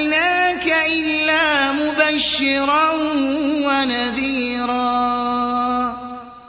أرسلناك إلا مبشرا ونذيرا.